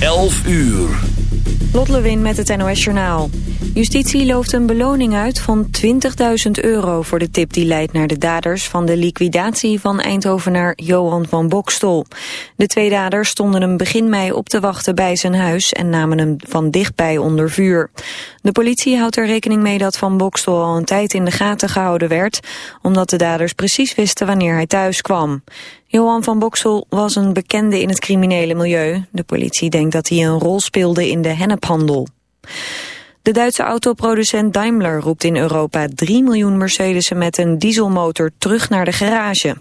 11 uur. Lot Lewin met het NOS Journaal. Justitie looft een beloning uit van 20.000 euro voor de tip die leidt naar de daders van de liquidatie van Eindhovenaar Johan van Bokstol. De twee daders stonden hem begin mei op te wachten bij zijn huis en namen hem van dichtbij onder vuur. De politie houdt er rekening mee dat Van Bokstol al een tijd in de gaten gehouden werd, omdat de daders precies wisten wanneer hij thuis kwam. Johan van Boksel was een bekende in het criminele milieu. De politie denkt dat hij een rol speelde in de hennephandel. De Duitse autoproducent Daimler roept in Europa 3 miljoen Mercedesen met een dieselmotor terug naar de garage.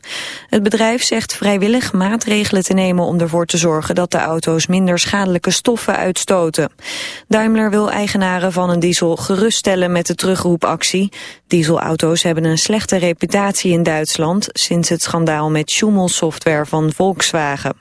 Het bedrijf zegt vrijwillig maatregelen te nemen om ervoor te zorgen dat de auto's minder schadelijke stoffen uitstoten. Daimler wil eigenaren van een diesel geruststellen met de terugroepactie. Dieselauto's hebben een slechte reputatie in Duitsland sinds het schandaal met Schumel-software van Volkswagen.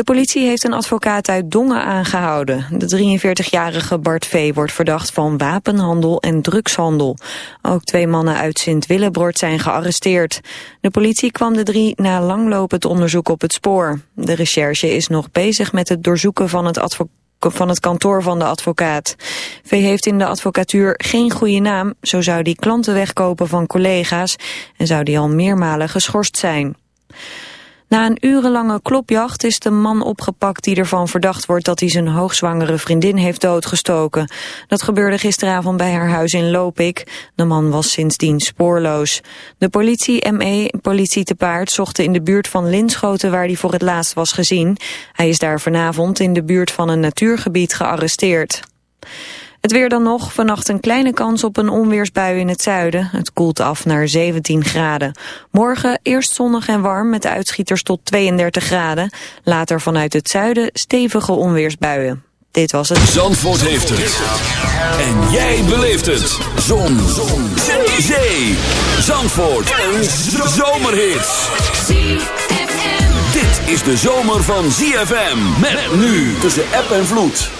De politie heeft een advocaat uit Dongen aangehouden. De 43-jarige Bart V. wordt verdacht van wapenhandel en drugshandel. Ook twee mannen uit Sint-Willebroord zijn gearresteerd. De politie kwam de drie na langlopend onderzoek op het spoor. De recherche is nog bezig met het doorzoeken van het van het kantoor van de advocaat. V heeft in de advocatuur geen goede naam, zo zou die klanten wegkopen van collega's en zou die al meermalen geschorst zijn. Na een urenlange klopjacht is de man opgepakt die ervan verdacht wordt dat hij zijn hoogzwangere vriendin heeft doodgestoken. Dat gebeurde gisteravond bij haar huis in Lopik. De man was sindsdien spoorloos. De politie, ME, politie te paard zochten in de buurt van Linschoten waar hij voor het laatst was gezien. Hij is daar vanavond in de buurt van een natuurgebied gearresteerd. Het weer dan nog. Vannacht een kleine kans op een onweersbui in het zuiden. Het koelt af naar 17 graden. Morgen eerst zonnig en warm met uitschieters tot 32 graden. Later vanuit het zuiden stevige onweersbuien. Dit was het. Zandvoort heeft het. En jij beleeft het. Zon. Zon. Zee. Zandvoort. Een zomerhit. Dit is de zomer van ZFM. Met nu tussen app en vloed.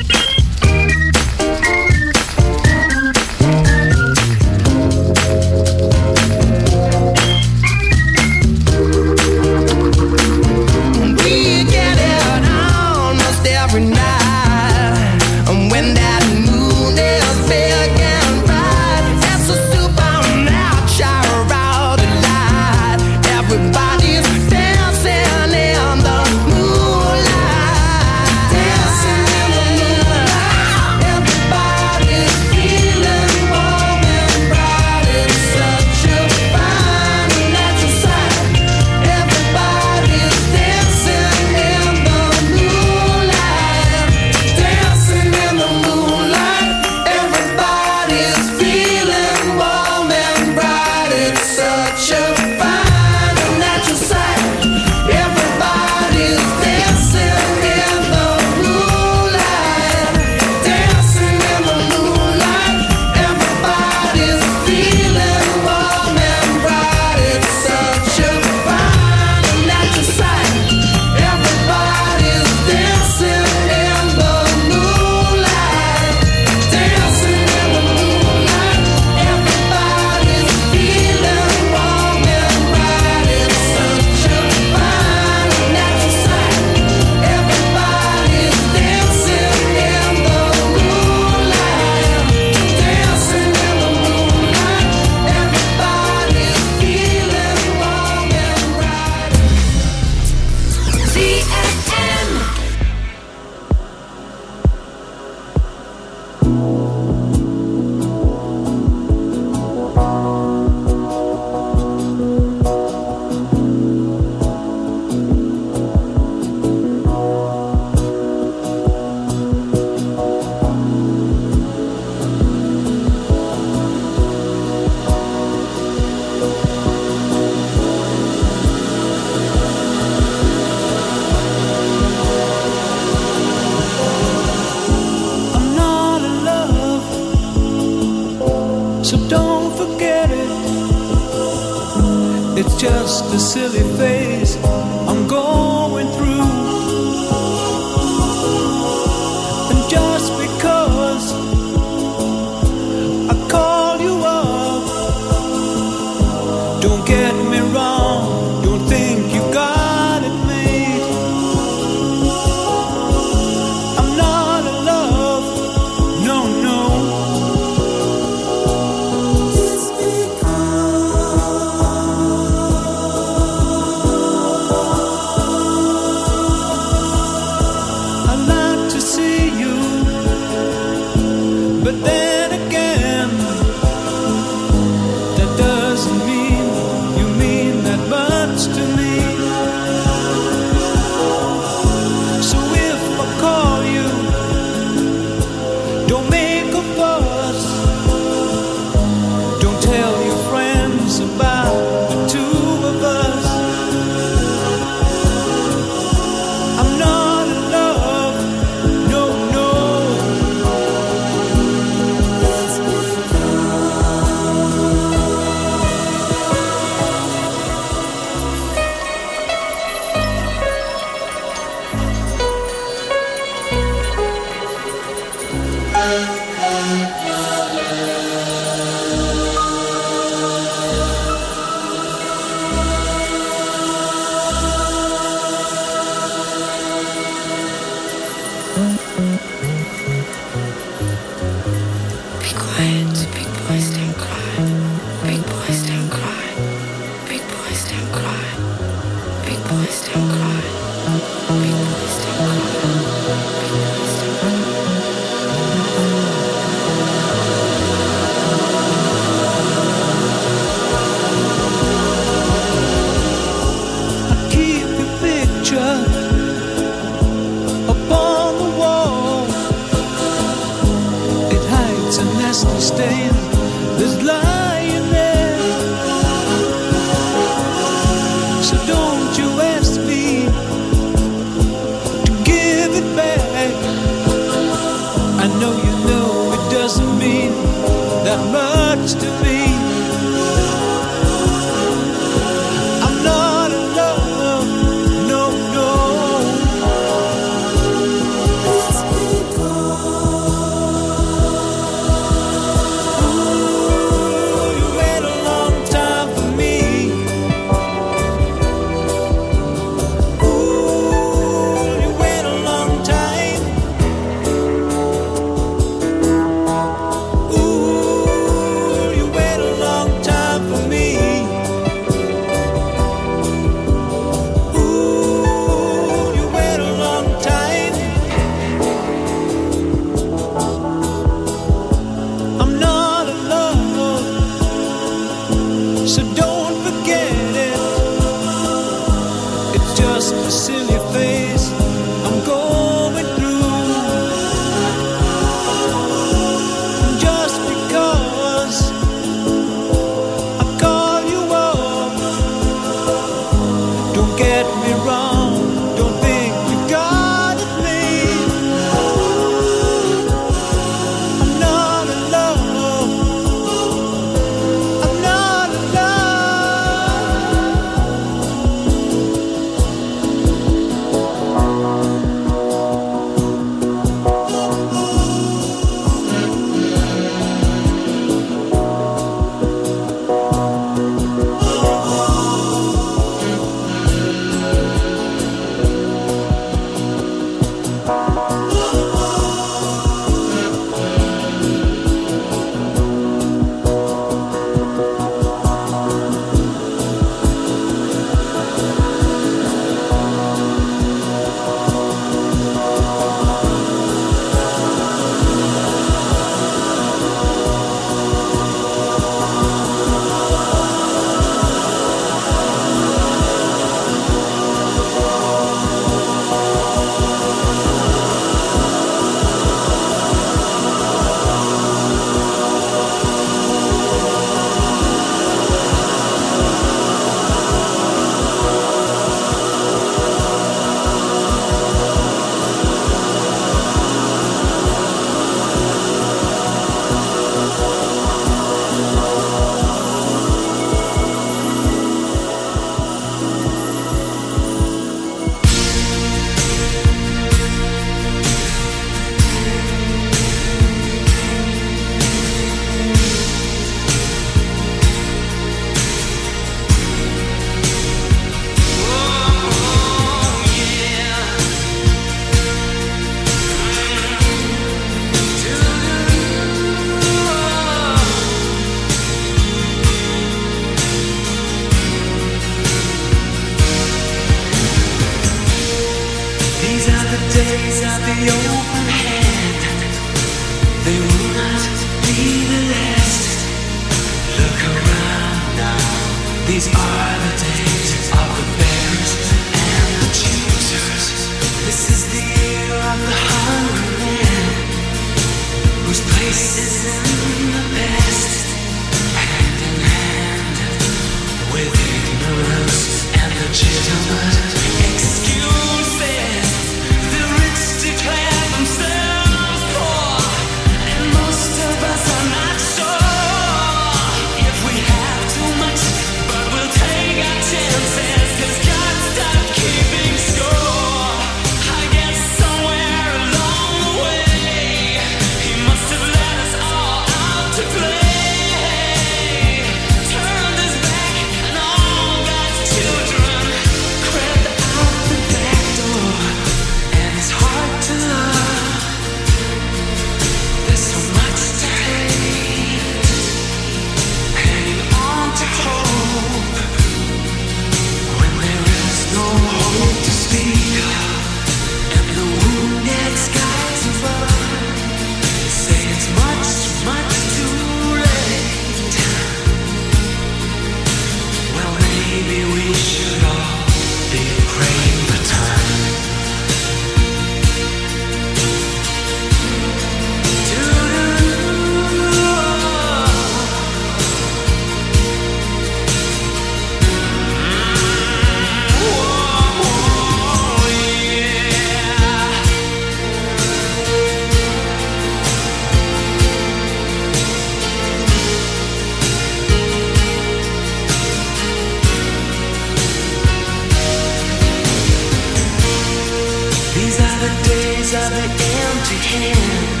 the days of the empty hand.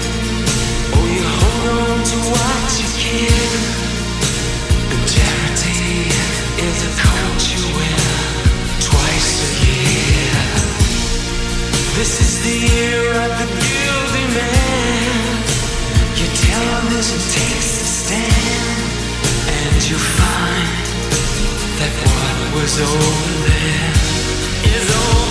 Oh, you hold on to what you can. Is a coat you wear twice a year. This is the year of the guilty man. Your television takes stand, and you find that what was over there is over.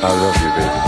I love you, baby.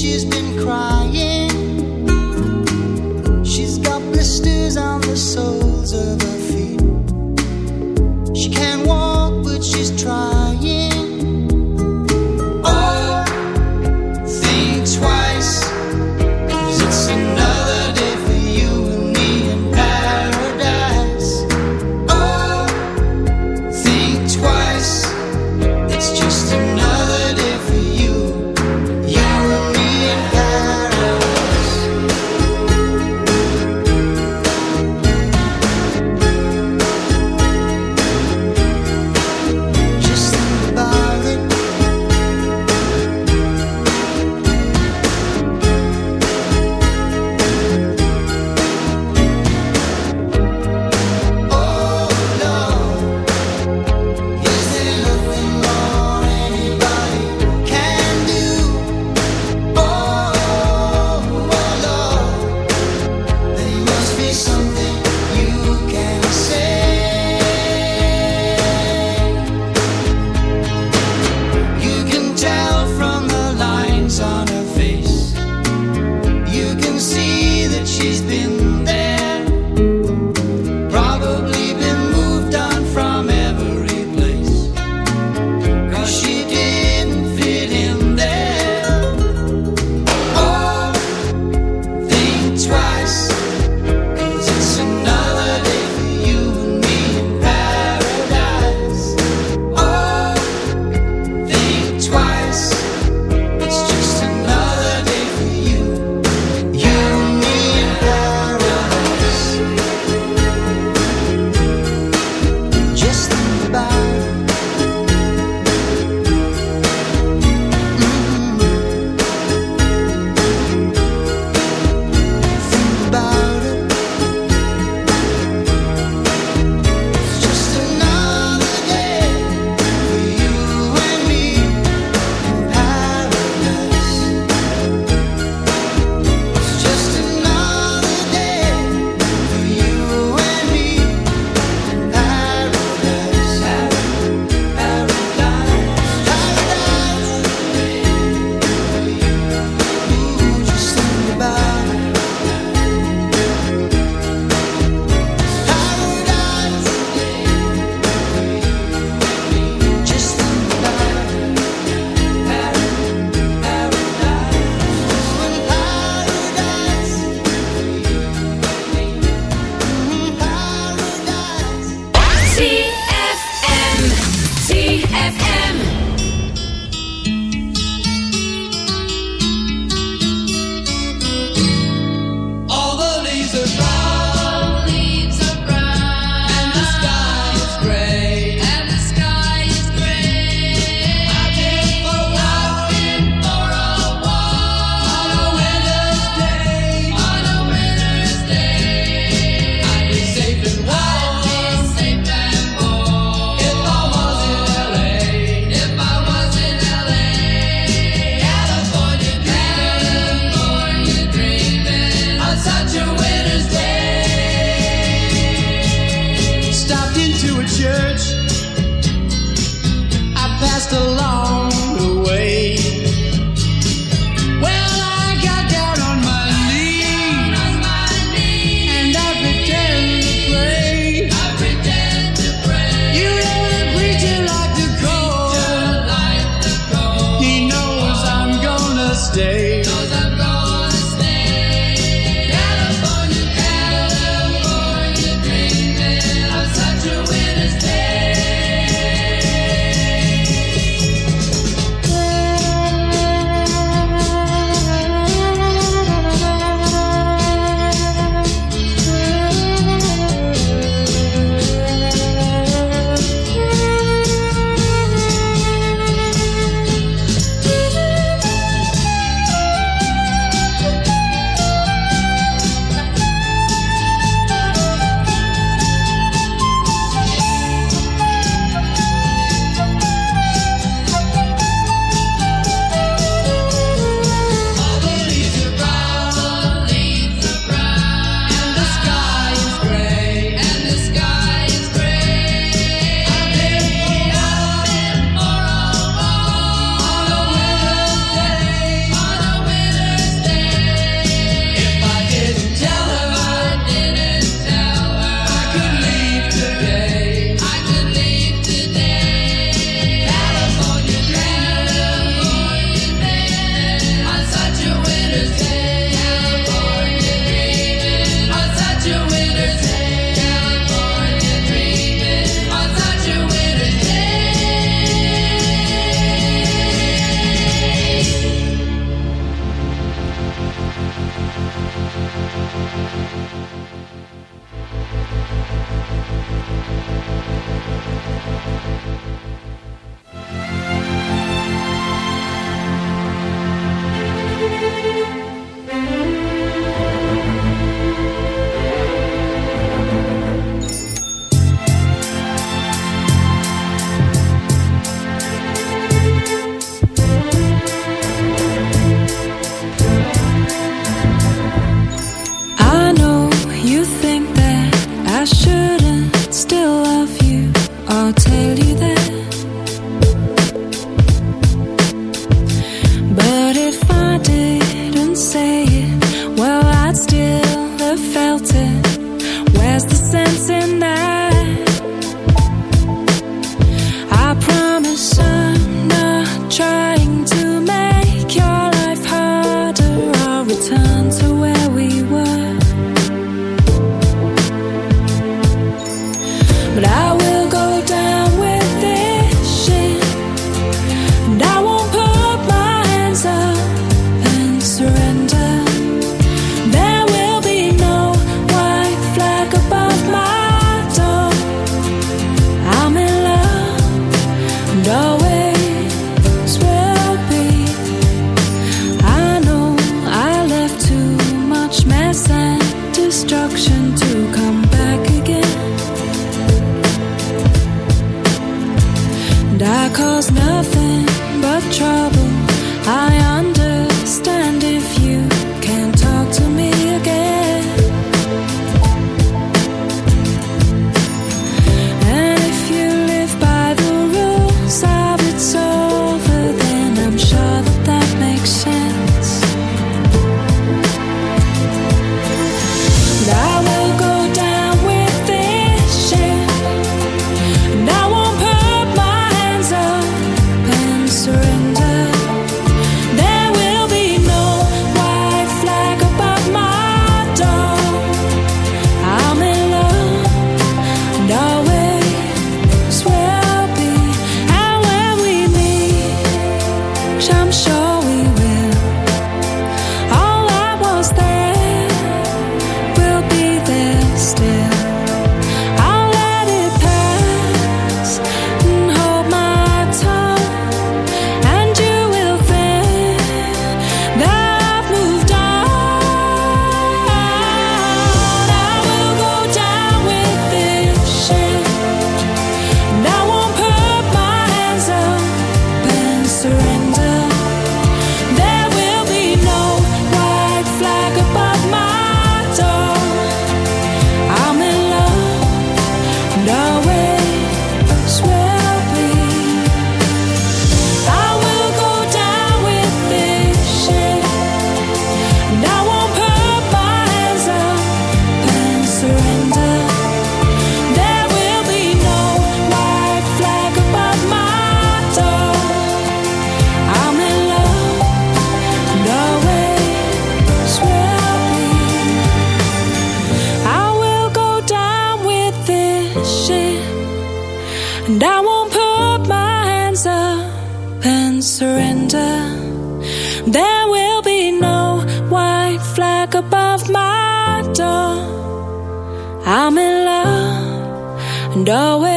She's been crying.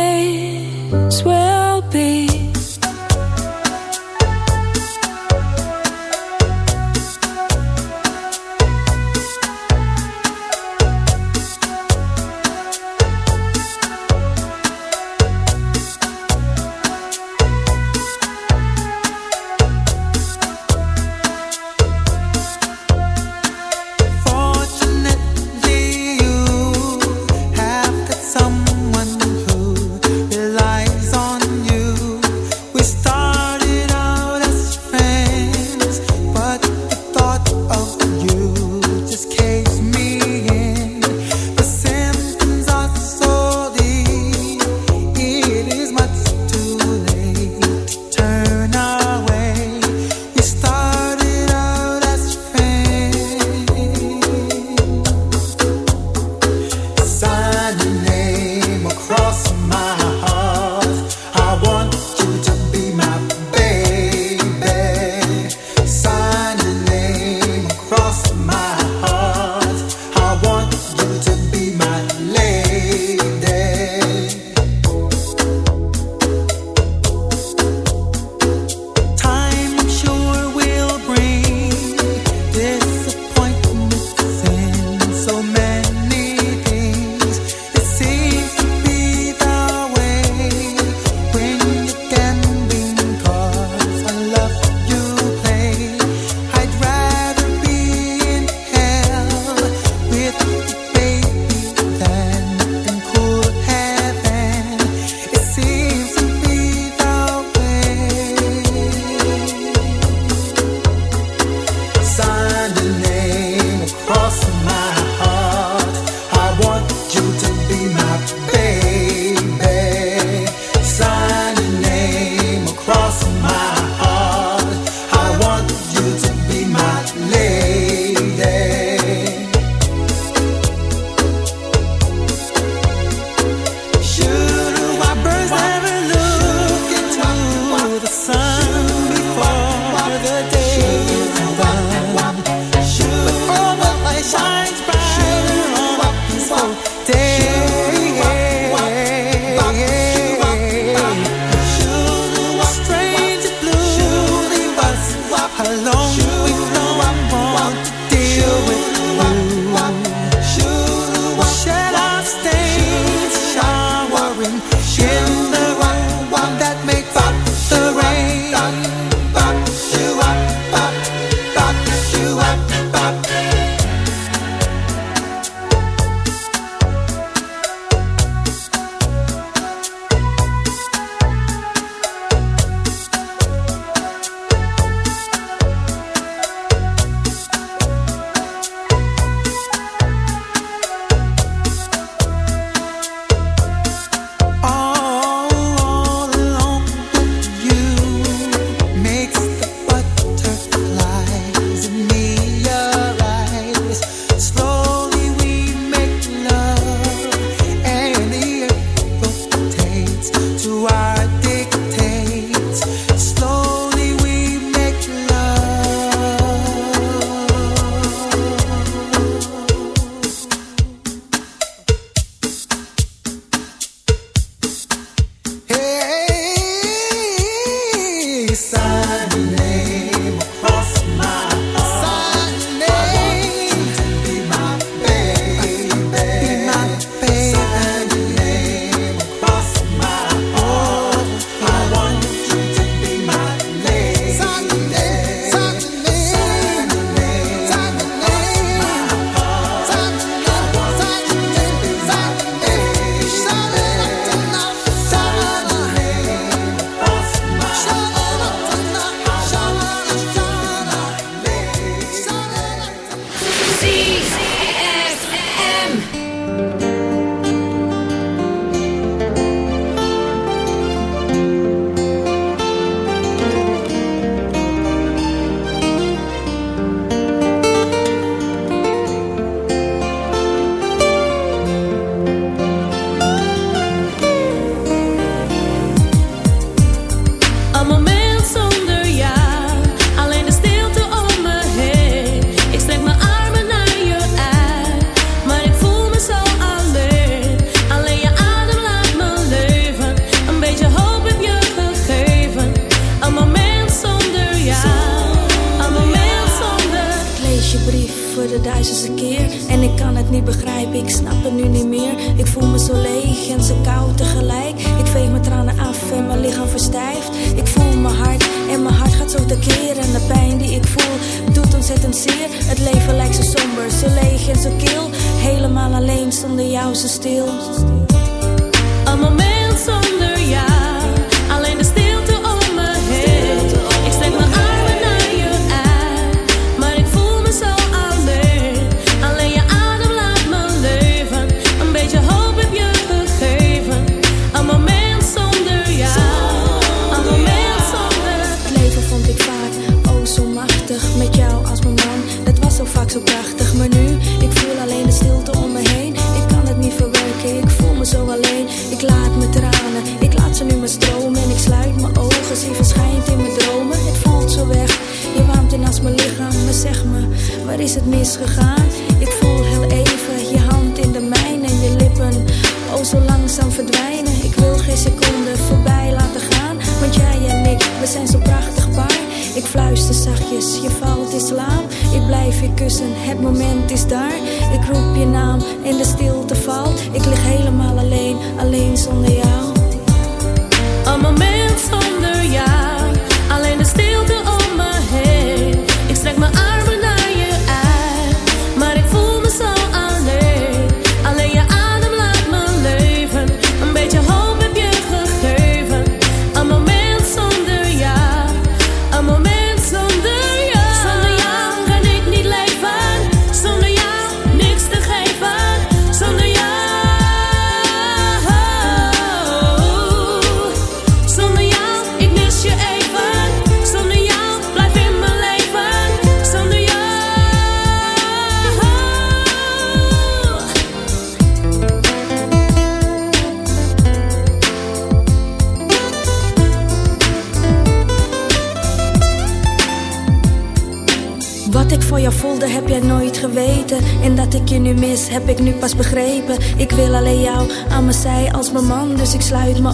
And always will be.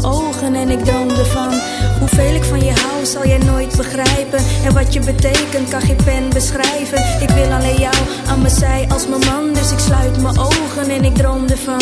mijn ogen en ik droomde van Hoeveel ik van je hou zal jij nooit begrijpen. En wat je betekent kan geen pen beschrijven. Ik wil alleen jou aan mijn zij als mijn man Dus ik sluit mijn ogen en ik droomde van